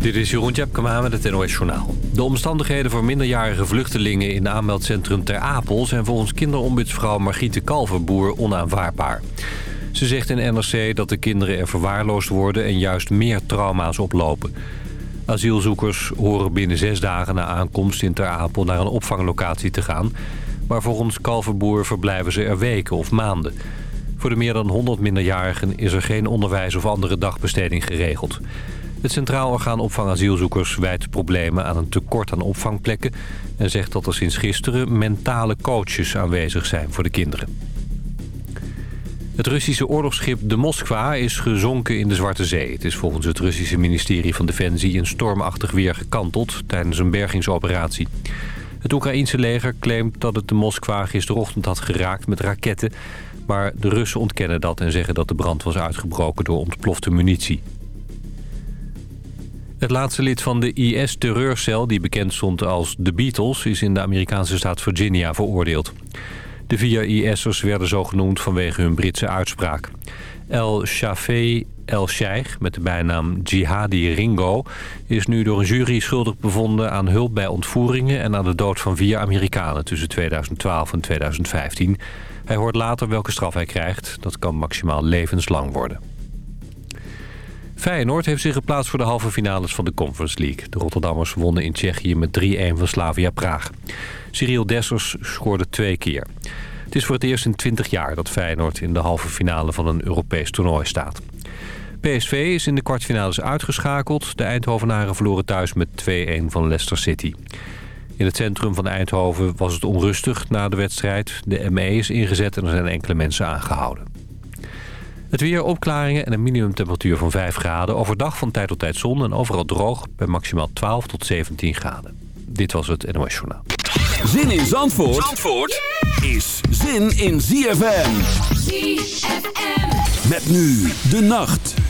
Dit is Jeroen Tjepkema met het NOS Journaal. De omstandigheden voor minderjarige vluchtelingen in aanmeldcentrum Ter Apel... zijn volgens kinderombudsvrouw Margriete Kalverboer onaanvaardbaar. Ze zegt in NRC dat de kinderen er verwaarloosd worden... en juist meer trauma's oplopen. Asielzoekers horen binnen zes dagen na aankomst in Ter Apel... naar een opvanglocatie te gaan. Maar volgens Kalverboer verblijven ze er weken of maanden. Voor de meer dan 100 minderjarigen is er geen onderwijs of andere dagbesteding geregeld... Het Centraal Orgaan Opvang Asielzoekers wijt problemen aan een tekort aan opvangplekken... en zegt dat er sinds gisteren mentale coaches aanwezig zijn voor de kinderen. Het Russische oorlogsschip de Moskva is gezonken in de Zwarte Zee. Het is volgens het Russische ministerie van Defensie een stormachtig weer gekanteld tijdens een bergingsoperatie. Het Oekraïense leger claimt dat het de Moskva gisterochtend had geraakt met raketten... maar de Russen ontkennen dat en zeggen dat de brand was uitgebroken door ontplofte munitie. Het laatste lid van de IS-terreurcel, die bekend stond als The Beatles... is in de Amerikaanse staat Virginia veroordeeld. De vier IS'ers werden zo genoemd vanwege hun Britse uitspraak. El Shafee El Sheikh, met de bijnaam Jihadi Ringo... is nu door een jury schuldig bevonden aan hulp bij ontvoeringen... en aan de dood van vier Amerikanen tussen 2012 en 2015. Hij hoort later welke straf hij krijgt. Dat kan maximaal levenslang worden. Feyenoord heeft zich geplaatst voor de halve finales van de Conference League. De Rotterdammers wonnen in Tsjechië met 3-1 van Slavia Praag. Cyril Dessers scoorde twee keer. Het is voor het eerst in 20 jaar dat Feyenoord in de halve finale van een Europees toernooi staat. PSV is in de kwartfinales uitgeschakeld. De Eindhovenaren verloren thuis met 2-1 van Leicester City. In het centrum van Eindhoven was het onrustig na de wedstrijd. De ME is ingezet en er zijn enkele mensen aangehouden. Het weer, opklaringen en een minimumtemperatuur van 5 graden. Overdag van tijd tot tijd zon en overal droog bij maximaal 12 tot 17 graden. Dit was het NOS Journaal. Zin in Zandvoort, Zandvoort is zin in ZFM. ZFM. Met nu de nacht.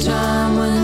time when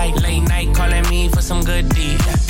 like late night calling me for some good deed.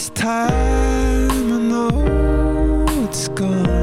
This time I know it's gone.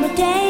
summer day.